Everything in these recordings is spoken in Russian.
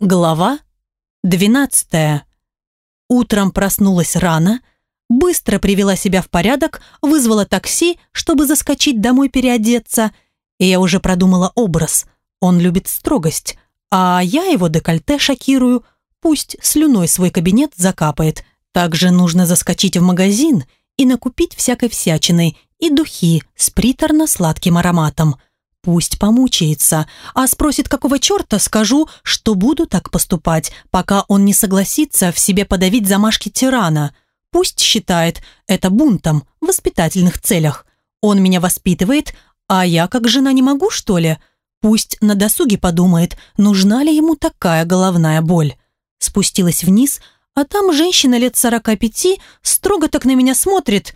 Глава 12. Утром проснулась рано, быстро привела себя в порядок, вызвала такси, чтобы заскочить домой переодеться. И я уже продумала образ. Он любит строгость, а я его декольте шокирую. Пусть слюной свой кабинет закапает. Также нужно заскочить в магазин и накупить всякой всячины и духи с приторно-сладким ароматом – Пусть помучается, а спросит, какого черта, скажу, что буду так поступать, пока он не согласится в себе подавить замашки тирана. Пусть считает это бунтом в воспитательных целях. Он меня воспитывает, а я как жена не могу, что ли? Пусть на досуге подумает, нужна ли ему такая головная боль. Спустилась вниз, а там женщина лет сорока пяти строго так на меня смотрит.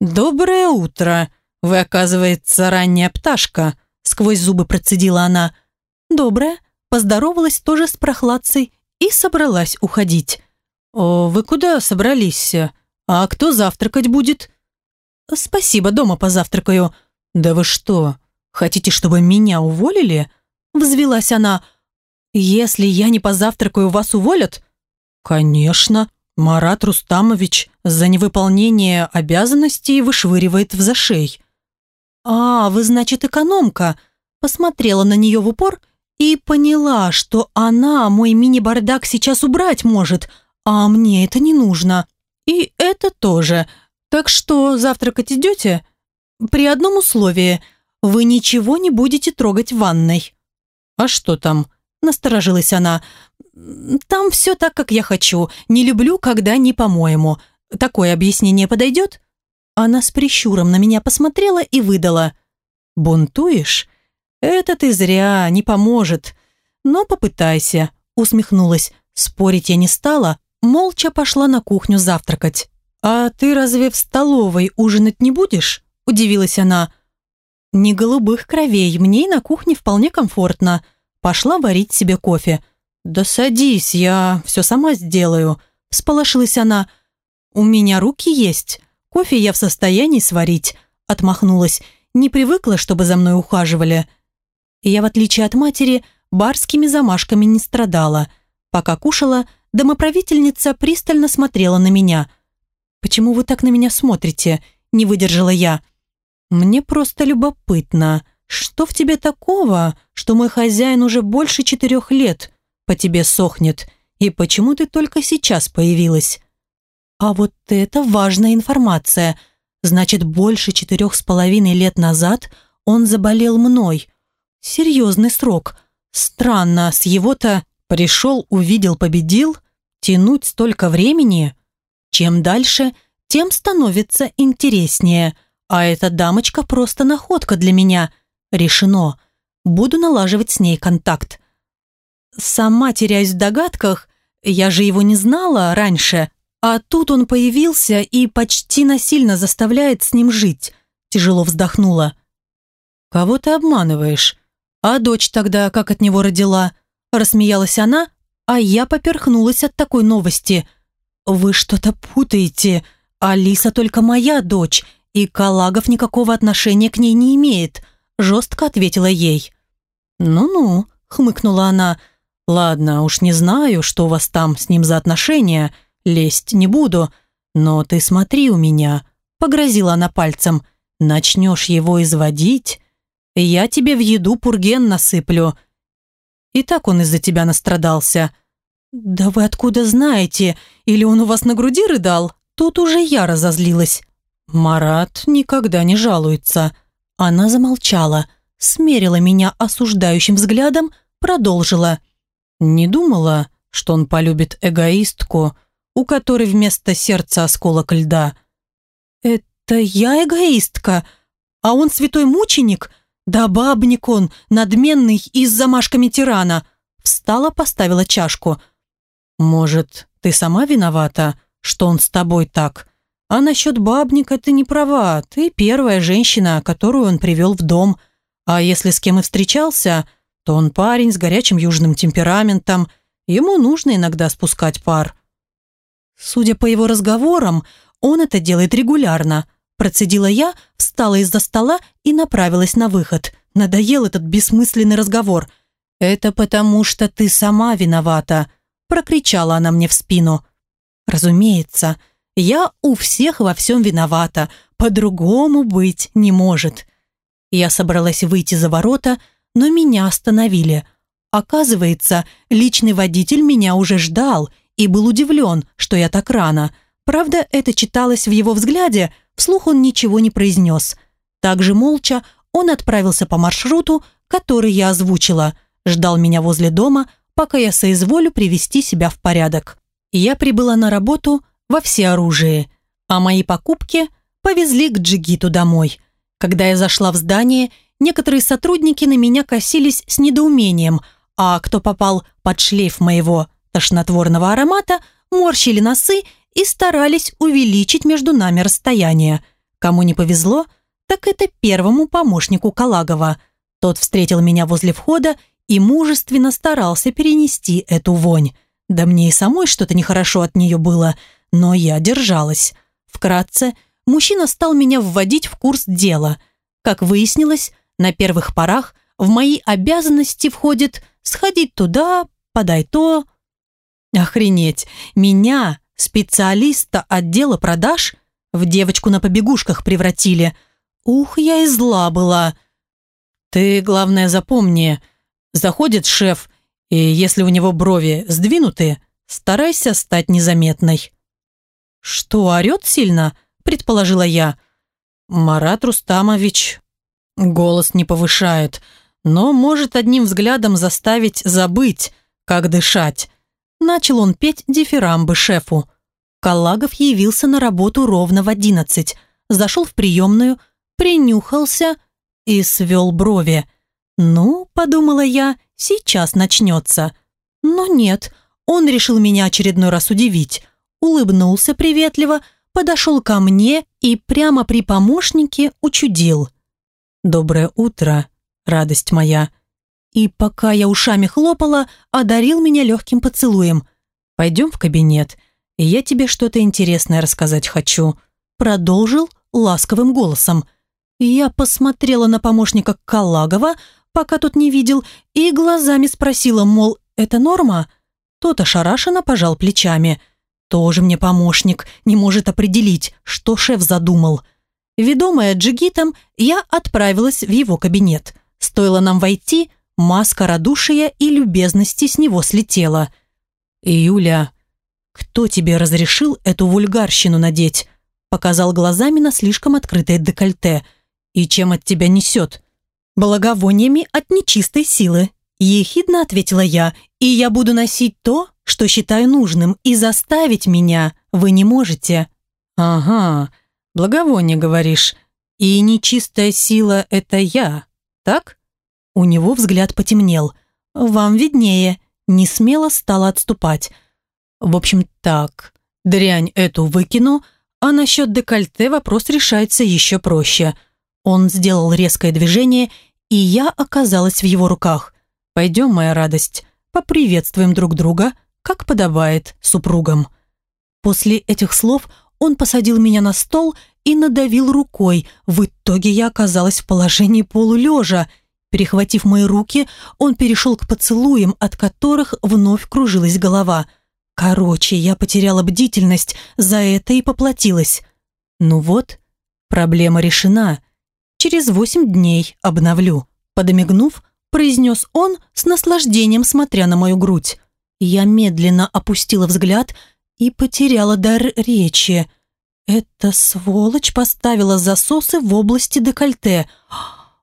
«Доброе утро! Вы, оказывается, ранняя пташка!» Сквозь зубы процедила она. Добрая, поздоровалась тоже с прохладцей и собралась уходить. «О, вы куда собрались? А кто завтракать будет?» «Спасибо, дома позавтракаю». «Да вы что, хотите, чтобы меня уволили?» Взвелась она. «Если я не позавтракаю, вас уволят?» «Конечно. Марат Рустамович за невыполнение обязанностей вышвыривает в зашей. «А, вы, значит, экономка?» Посмотрела на нее в упор и поняла, что она мой мини-бардак сейчас убрать может, а мне это не нужно. И это тоже. Так что, завтракать идете? При одном условии. Вы ничего не будете трогать в ванной. А что там? Насторожилась она. Там все так, как я хочу. Не люблю, когда не по-моему. Такое объяснение подойдет? Она с прищуром на меня посмотрела и выдала. «Бунтуешь? Это ты зря, не поможет. Но попытайся», усмехнулась. Спорить я не стала, молча пошла на кухню завтракать. «А ты разве в столовой ужинать не будешь?» удивилась она. «Не голубых кровей, мне и на кухне вполне комфортно». Пошла варить себе кофе. «Да садись, я все сама сделаю», всполошилась она. «У меня руки есть». Кофе я в состоянии сварить», — отмахнулась. «Не привыкла, чтобы за мной ухаживали». Я, в отличие от матери, барскими замашками не страдала. Пока кушала, домоправительница пристально смотрела на меня. «Почему вы так на меня смотрите?» — не выдержала я. «Мне просто любопытно. Что в тебе такого, что мой хозяин уже больше четырех лет по тебе сохнет? И почему ты только сейчас появилась?» А вот это важная информация. Значит, больше четырех с половиной лет назад он заболел мной. Серьезный срок. Странно, с его-то пришел, увидел, победил. Тянуть столько времени? Чем дальше, тем становится интереснее. А эта дамочка просто находка для меня. Решено. Буду налаживать с ней контакт. Сама теряюсь в догадках. Я же его не знала раньше. А тут он появился и почти насильно заставляет с ним жить. Тяжело вздохнула. «Кого ты обманываешь? А дочь тогда как от него родила?» Рассмеялась она, а я поперхнулась от такой новости. «Вы что-то путаете. Алиса только моя дочь, и Калагов никакого отношения к ней не имеет», жестко ответила ей. «Ну-ну», хмыкнула она. «Ладно, уж не знаю, что у вас там с ним за отношения, лезть не буду, но ты смотри у меня», — погрозила она пальцем. «Начнешь его изводить, я тебе в еду пурген насыплю». И так он из-за тебя настрадался. «Да вы откуда знаете? Или он у вас на груди рыдал?» Тут уже я разозлилась. Марат никогда не жалуется. Она замолчала, смерила меня осуждающим взглядом, продолжила. «Не думала, что он полюбит эгоистку, у которой вместо сердца осколок льда. «Это я эгоистка, а он святой мученик? Да бабник он, надменный и с замашками тирана!» Встала, поставила чашку. «Может, ты сама виновата, что он с тобой так? А насчет бабника ты не права, ты первая женщина, которую он привел в дом. А если с кем и встречался, то он парень с горячим южным темпераментом, ему нужно иногда спускать пар». Судя по его разговорам, он это делает регулярно. Процедила я, встала из-за стола и направилась на выход. Надоел этот бессмысленный разговор. «Это потому, что ты сама виновата», – прокричала она мне в спину. «Разумеется, я у всех во всем виновата, по-другому быть не может». Я собралась выйти за ворота, но меня остановили. Оказывается, личный водитель меня уже ждал и был удивлен, что я так рано. Правда, это читалось в его взгляде, вслух он ничего не произнес. Также молча он отправился по маршруту, который я озвучила, ждал меня возле дома, пока я соизволю привести себя в порядок. Я прибыла на работу во всеоружии, а мои покупки повезли к Джигиту домой. Когда я зашла в здание, некоторые сотрудники на меня косились с недоумением, а кто попал под шлейф моего тошнотворного аромата, морщили носы и старались увеличить между нами расстояние. Кому не повезло, так это первому помощнику Калагова. Тот встретил меня возле входа и мужественно старался перенести эту вонь. Да мне и самой что-то нехорошо от нее было, но я держалась. Вкратце, мужчина стал меня вводить в курс дела. Как выяснилось, на первых порах в мои обязанности входит сходить туда, подай то. Охренеть, меня, специалиста отдела продаж, в девочку на побегушках превратили. Ух, я и зла была. Ты, главное, запомни, заходит шеф, и если у него брови сдвинуты, старайся стать незаметной. Что, орет сильно? Предположила я. Марат Рустамович голос не повышает, но может одним взглядом заставить забыть, как дышать. Начал он петь дифирамбы шефу. Каллагов явился на работу ровно в одиннадцать, зашел в приемную, принюхался и свел брови. «Ну, — подумала я, — сейчас начнется». Но нет, он решил меня очередной раз удивить. Улыбнулся приветливо, подошел ко мне и прямо при помощнике учудил. «Доброе утро, радость моя». И пока я ушами хлопала, одарил меня легким поцелуем. «Пойдем в кабинет, и я тебе что-то интересное рассказать хочу». Продолжил ласковым голосом. Я посмотрела на помощника Калагова, пока тот не видел, и глазами спросила, мол, это норма? Тот ошарашенно пожал плечами. Тоже мне помощник, не может определить, что шеф задумал. Ведомая джигитом, я отправилась в его кабинет. Стоило нам войти, маска радушия и любезности с него слетела. «Юля, кто тебе разрешил эту вульгарщину надеть?» Показал глазами на слишком открытое декольте – «И чем от тебя несет?» «Благовониями от нечистой силы», – ехидно ответила я. «И я буду носить то, что считаю нужным, и заставить меня вы не можете». «Ага, благовоние, говоришь. И нечистая сила – это я, так?» У него взгляд потемнел. «Вам виднее». Не смело стала отступать. «В общем, так, дрянь эту выкину, а насчет декольте вопрос решается еще проще – он сделал резкое движение, и я оказалась в его руках. «Пойдем, моя радость, поприветствуем друг друга, как подобает супругам». После этих слов он посадил меня на стол и надавил рукой. В итоге я оказалась в положении полулежа. Перехватив мои руки, он перешел к поцелуям, от которых вновь кружилась голова. Короче, я потеряла бдительность, за это и поплатилась. Ну вот, проблема решена через восемь дней обновлю», подомигнув, произнес он с наслаждением, смотря на мою грудь. Я медленно опустила взгляд и потеряла дар речи. Эта сволочь поставила засосы в области декольте.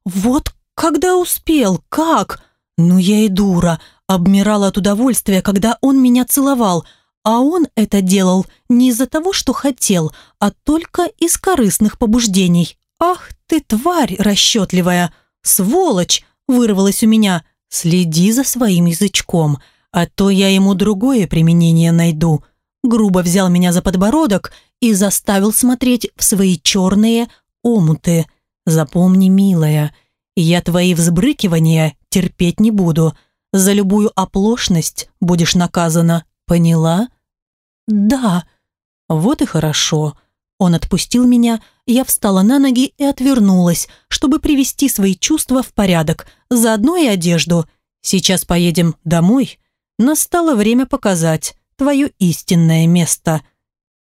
Вот когда успел, как? Ну я и дура, обмирала от удовольствия, когда он меня целовал, а он это делал не из-за того, что хотел, а только из корыстных побуждений. «Ах ты, тварь расчетливая! Сволочь!» вырвалась у меня. «Следи за своим язычком, а то я ему другое применение найду». Грубо взял меня за подбородок и заставил смотреть в свои черные омуты. «Запомни, милая, я твои взбрыкивания терпеть не буду. За любую оплошность будешь наказана. Поняла?» «Да». «Вот и хорошо». Он отпустил меня, я встала на ноги и отвернулась, чтобы привести свои чувства в порядок, заодно и одежду. Сейчас поедем домой. Настало время показать твое истинное место».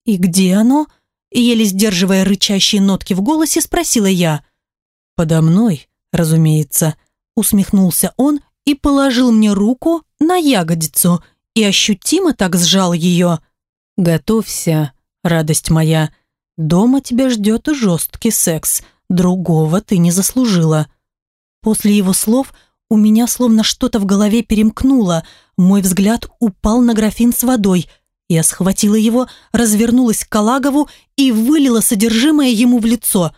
«И где оно?» Еле сдерживая рычащие нотки в голосе, спросила я. «Подо мной, разумеется», усмехнулся он и положил мне руку на ягодицу и ощутимо так сжал ее. «Готовься, радость моя. Дома тебя ждет жесткий секс. Другого ты не заслужила». После его слов у меня словно что-то в голове перемкнуло. Мой взгляд упал на графин с водой. Я схватила его, развернулась к Калагову и вылила содержимое ему в лицо.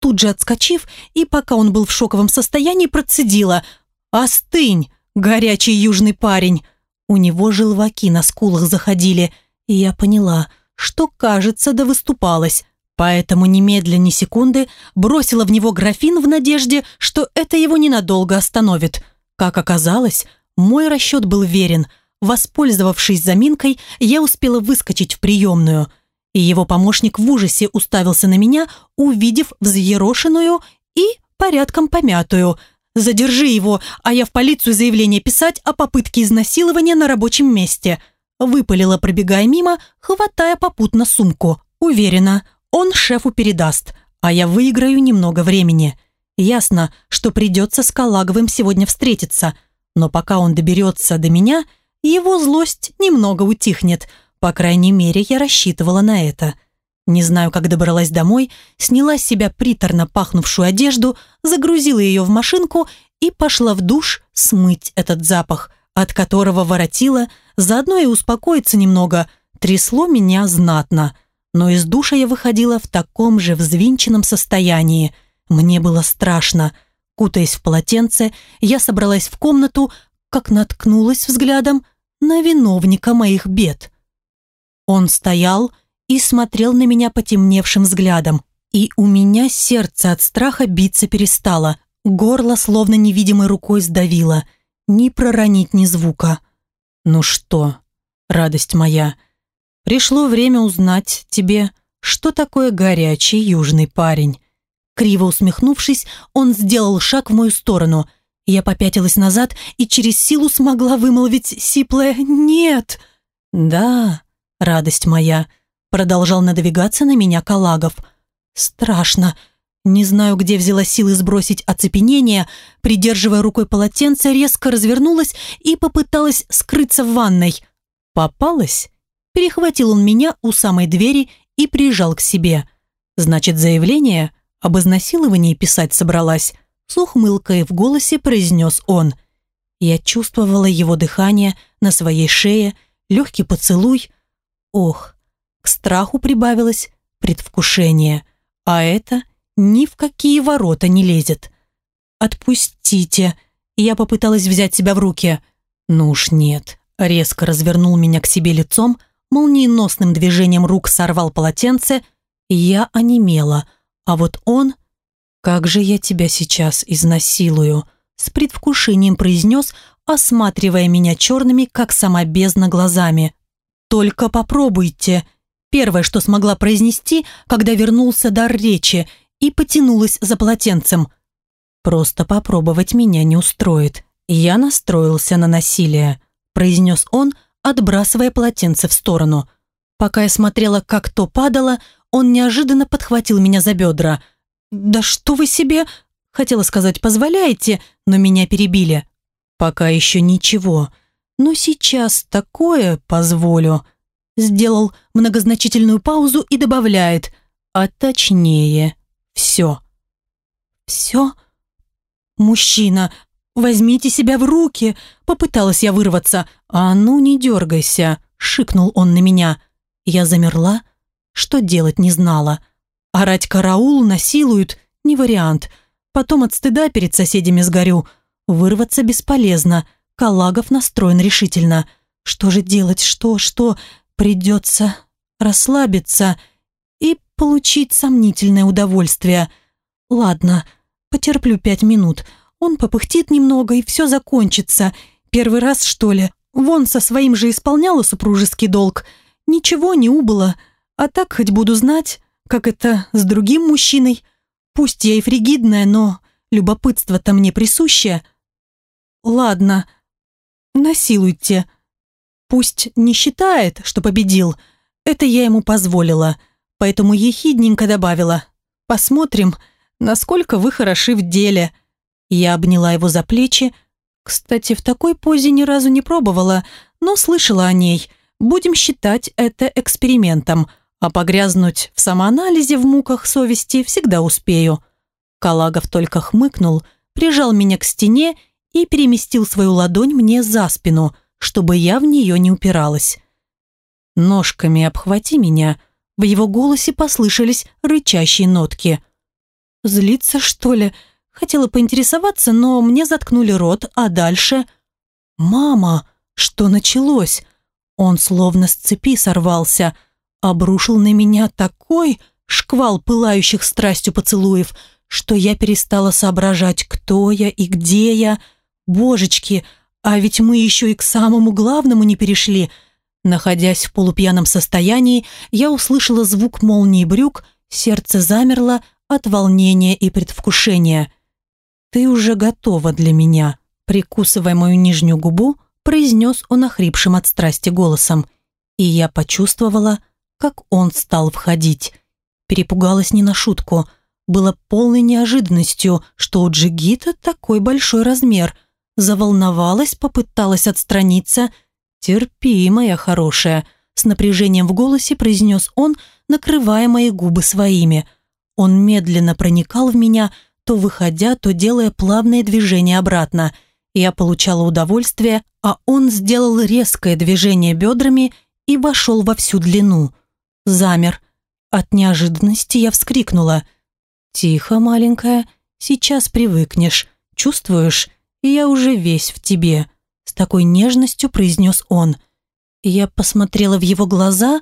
Тут же отскочив, и пока он был в шоковом состоянии, процедила «Остынь, горячий южный парень!» У него желваки на скулах заходили, и я поняла, что, кажется, да выступалась. Поэтому немедля ни секунды бросила в него графин в надежде, что это его ненадолго остановит. Как оказалось, мой расчет был верен. Воспользовавшись заминкой, я успела выскочить в приемную. И его помощник в ужасе уставился на меня, увидев взъерошенную и порядком помятую. «Задержи его, а я в полицию заявление писать о попытке изнасилования на рабочем месте», выпалила, пробегая мимо, хватая попутно сумку. Уверена, он шефу передаст, а я выиграю немного времени. Ясно, что придется с Калаговым сегодня встретиться, но пока он доберется до меня, его злость немного утихнет. По крайней мере, я рассчитывала на это. Не знаю, как добралась домой, сняла с себя приторно пахнувшую одежду, загрузила ее в машинку и пошла в душ смыть этот запах, от которого воротила, заодно и успокоиться немного, трясло меня знатно – но из душа я выходила в таком же взвинченном состоянии. Мне было страшно. Кутаясь в полотенце, я собралась в комнату, как наткнулась взглядом на виновника моих бед. Он стоял и смотрел на меня потемневшим взглядом, и у меня сердце от страха биться перестало, горло словно невидимой рукой сдавило, ни проронить ни звука. «Ну что, радость моя?» Пришло время узнать тебе, что такое горячий южный парень». Криво усмехнувшись, он сделал шаг в мою сторону. Я попятилась назад и через силу смогла вымолвить сиплое «нет». «Да, радость моя», — продолжал надвигаться на меня Калагов. «Страшно. Не знаю, где взяла силы сбросить оцепенение, придерживая рукой полотенце, резко развернулась и попыталась скрыться в ванной. Попалась?» Перехватил он меня у самой двери и прижал к себе. Значит, заявление об изнасиловании писать собралась. С ухмылкой в голосе произнес он. Я чувствовала его дыхание на своей шее, легкий поцелуй. Ох, к страху прибавилось предвкушение. А это ни в какие ворота не лезет. «Отпустите!» Я попыталась взять себя в руки. «Ну уж нет». Резко развернул меня к себе лицом, молниеносным движением рук сорвал полотенце, я онемела. А вот он... «Как же я тебя сейчас изнасилую!» с предвкушением произнес, осматривая меня черными, как сама бездна, глазами. «Только попробуйте!» Первое, что смогла произнести, когда вернулся дар речи, и потянулась за полотенцем. «Просто попробовать меня не устроит. Я настроился на насилие», произнес он, отбрасывая полотенце в сторону. Пока я смотрела, как то падало, он неожиданно подхватил меня за бедра. «Да что вы себе...» Хотела сказать «позволяете», но меня перебили. «Пока еще ничего. Но сейчас такое позволю». Сделал многозначительную паузу и добавляет «а точнее, все». «Все?» «Мужчина, «Возьмите себя в руки!» Попыталась я вырваться. «А ну, не дергайся!» Шикнул он на меня. Я замерла. Что делать не знала. Орать караул, насилуют – не вариант. Потом от стыда перед соседями сгорю. Вырваться бесполезно. Калагов настроен решительно. Что же делать? Что? Что? Придется расслабиться и получить сомнительное удовольствие. Ладно, потерплю пять минут – он попыхтит немного, и все закончится. Первый раз, что ли? Вон со своим же исполняла супружеский долг. Ничего не убыло. А так хоть буду знать, как это с другим мужчиной. Пусть я и фригидная, но любопытство-то мне присуще. ладно, насилуйте. Пусть не считает, что победил. Это я ему позволила, поэтому ехидненько добавила. Посмотрим, насколько вы хороши в деле. Я обняла его за плечи. Кстати, в такой позе ни разу не пробовала, но слышала о ней. Будем считать это экспериментом, а погрязнуть в самоанализе в муках совести всегда успею. Калагов только хмыкнул, прижал меня к стене и переместил свою ладонь мне за спину, чтобы я в нее не упиралась. «Ножками обхвати меня», в его голосе послышались рычащие нотки. «Злиться, что ли?» Хотела поинтересоваться, но мне заткнули рот, а дальше... «Мама, что началось?» Он словно с цепи сорвался, обрушил на меня такой шквал пылающих страстью поцелуев, что я перестала соображать, кто я и где я. Божечки, а ведь мы еще и к самому главному не перешли. Находясь в полупьяном состоянии, я услышала звук молнии брюк, сердце замерло от волнения и предвкушения. «Ты уже готова для меня», прикусывая мою нижнюю губу, произнес он охрипшим от страсти голосом. И я почувствовала, как он стал входить. Перепугалась не на шутку. Было полной неожиданностью, что у Джигита такой большой размер. Заволновалась, попыталась отстраниться. «Терпи, моя хорошая», с напряжением в голосе произнес он, накрывая мои губы своими. Он медленно проникал в меня, то выходя, то делая плавные движения обратно. Я получала удовольствие, а он сделал резкое движение бедрами и вошел во всю длину. Замер. От неожиданности я вскрикнула. «Тихо, маленькая, сейчас привыкнешь. Чувствуешь? Я уже весь в тебе», — с такой нежностью произнес он. Я посмотрела в его глаза,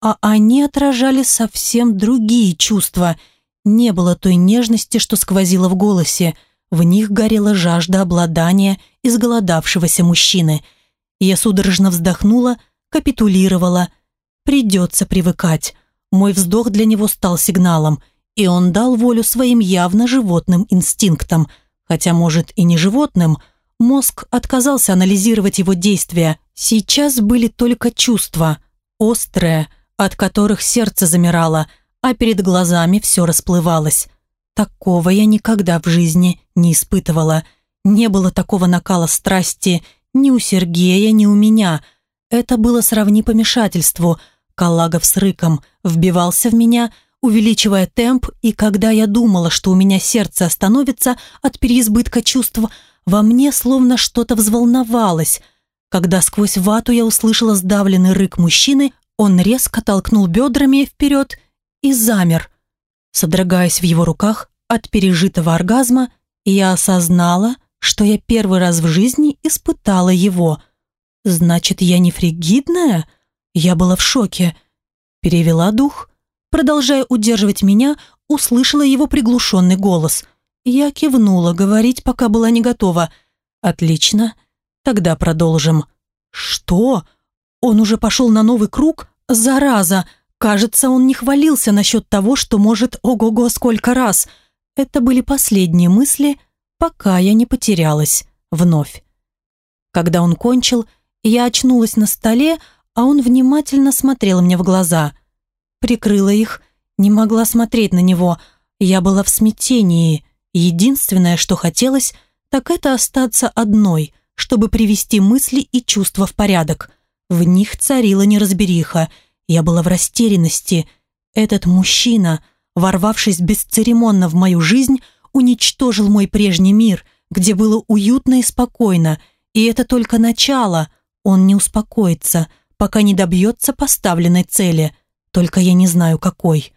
а они отражали совсем другие чувства — не было той нежности, что сквозило в голосе. В них горела жажда обладания изголодавшегося мужчины. Я судорожно вздохнула, капитулировала. Придется привыкать. Мой вздох для него стал сигналом, и он дал волю своим явно животным инстинктам. Хотя, может, и не животным, мозг отказался анализировать его действия. Сейчас были только чувства, острые, от которых сердце замирало – а перед глазами все расплывалось. Такого я никогда в жизни не испытывала. Не было такого накала страсти ни у Сергея, ни у меня. Это было сравни помешательству. Калагов с рыком вбивался в меня, увеличивая темп, и когда я думала, что у меня сердце остановится от переизбытка чувств, во мне словно что-то взволновалось. Когда сквозь вату я услышала сдавленный рык мужчины, он резко толкнул бедрами вперед и замер. Содрогаясь в его руках от пережитого оргазма, я осознала, что я первый раз в жизни испытала его. Значит, я не фригидная? Я была в шоке. Перевела дух. Продолжая удерживать меня, услышала его приглушенный голос. Я кивнула, говорить пока была не готова. «Отлично, тогда продолжим». «Что? Он уже пошел на новый круг? Зараза!» Кажется, он не хвалился насчет того, что может ого-го сколько раз. Это были последние мысли, пока я не потерялась вновь. Когда он кончил, я очнулась на столе, а он внимательно смотрел мне в глаза. Прикрыла их, не могла смотреть на него. Я была в смятении. Единственное, что хотелось, так это остаться одной, чтобы привести мысли и чувства в порядок. В них царила неразбериха – я была в растерянности. Этот мужчина, ворвавшись бесцеремонно в мою жизнь, уничтожил мой прежний мир, где было уютно и спокойно. И это только начало. Он не успокоится, пока не добьется поставленной цели. Только я не знаю, какой.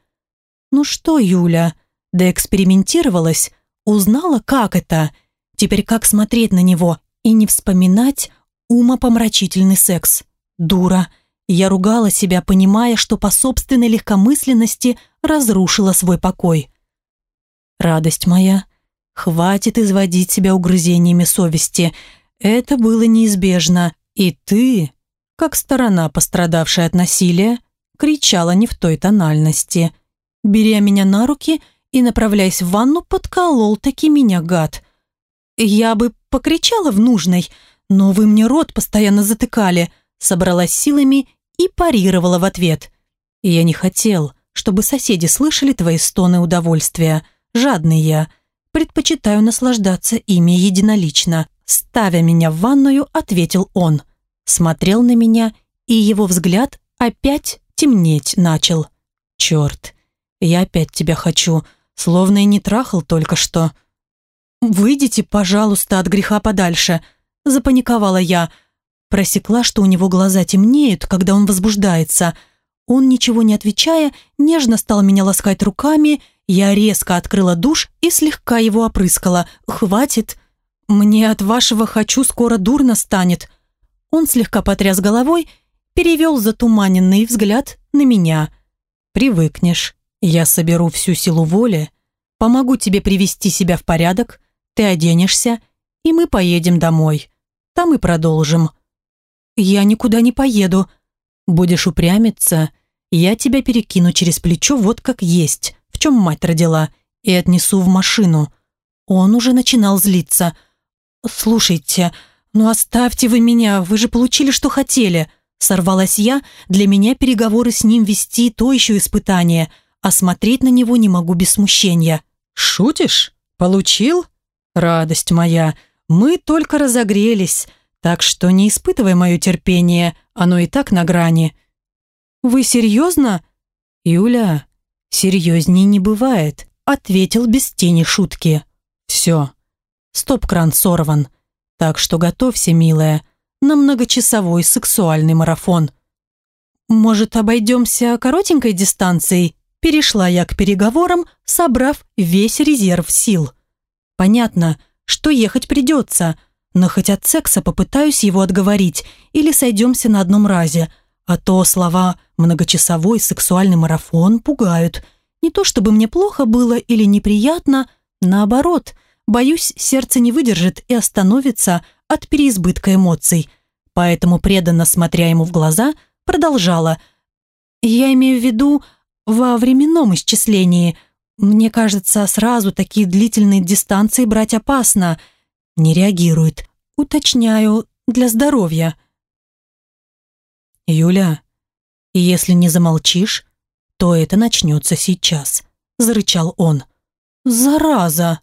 Ну что, Юля, да экспериментировалась, узнала, как это. Теперь как смотреть на него и не вспоминать умопомрачительный секс. Дура. Я ругала себя, понимая, что по собственной легкомысленности разрушила свой покой. «Радость моя, хватит изводить себя угрызениями совести. Это было неизбежно. И ты, как сторона, пострадавшая от насилия, кричала не в той тональности. Беря меня на руки и направляясь в ванну, подколол таки меня гад. Я бы покричала в нужной, но вы мне рот постоянно затыкали, собралась силами и парировала в ответ. Я не хотел, чтобы соседи слышали твои стоны удовольствия. Жадный я. Предпочитаю наслаждаться ими единолично. Ставя меня в ванную, ответил он. Смотрел на меня, и его взгляд опять темнеть начал. Черт, я опять тебя хочу, словно и не трахал только что. «Выйдите, пожалуйста, от греха подальше», – запаниковала я. Просекла, что у него глаза темнеют, когда он возбуждается. Он, ничего не отвечая, нежно стал меня ласкать руками. Я резко открыла душ и слегка его опрыскала. «Хватит. Мне от вашего «хочу» скоро дурно станет». Он слегка потряс головой, перевел затуманенный взгляд на меня. «Привыкнешь. Я соберу всю силу воли, помогу тебе привести себя в порядок, ты оденешься, и мы поедем домой. Там и продолжим». «Я никуда не поеду. Будешь упрямиться, я тебя перекину через плечо вот как есть, в чем мать родила, и отнесу в машину». Он уже начинал злиться. «Слушайте, ну оставьте вы меня, вы же получили, что хотели». Сорвалась я, для меня переговоры с ним вести то еще испытание, а смотреть на него не могу без смущения. «Шутишь? Получил? Радость моя, мы только разогрелись, так что не испытывай мое терпение, оно и так на грани». «Вы серьезно?» «Юля, серьезней не бывает», ответил без тени шутки. «Все, стоп-кран сорван, так что готовься, милая, на многочасовой сексуальный марафон». «Может, обойдемся коротенькой дистанцией?» Перешла я к переговорам, собрав весь резерв сил. «Понятно, что ехать придется, но хоть от секса попытаюсь его отговорить или сойдемся на одном разе, а то слова «многочасовой сексуальный марафон» пугают. Не то чтобы мне плохо было или неприятно, наоборот, боюсь, сердце не выдержит и остановится от переизбытка эмоций. Поэтому, преданно смотря ему в глаза, продолжала. «Я имею в виду во временном исчислении. Мне кажется, сразу такие длительные дистанции брать опасно. Не реагирует. Уточняю, для здоровья». «Юля, если не замолчишь, то это начнется сейчас», – зарычал он. «Зараза!»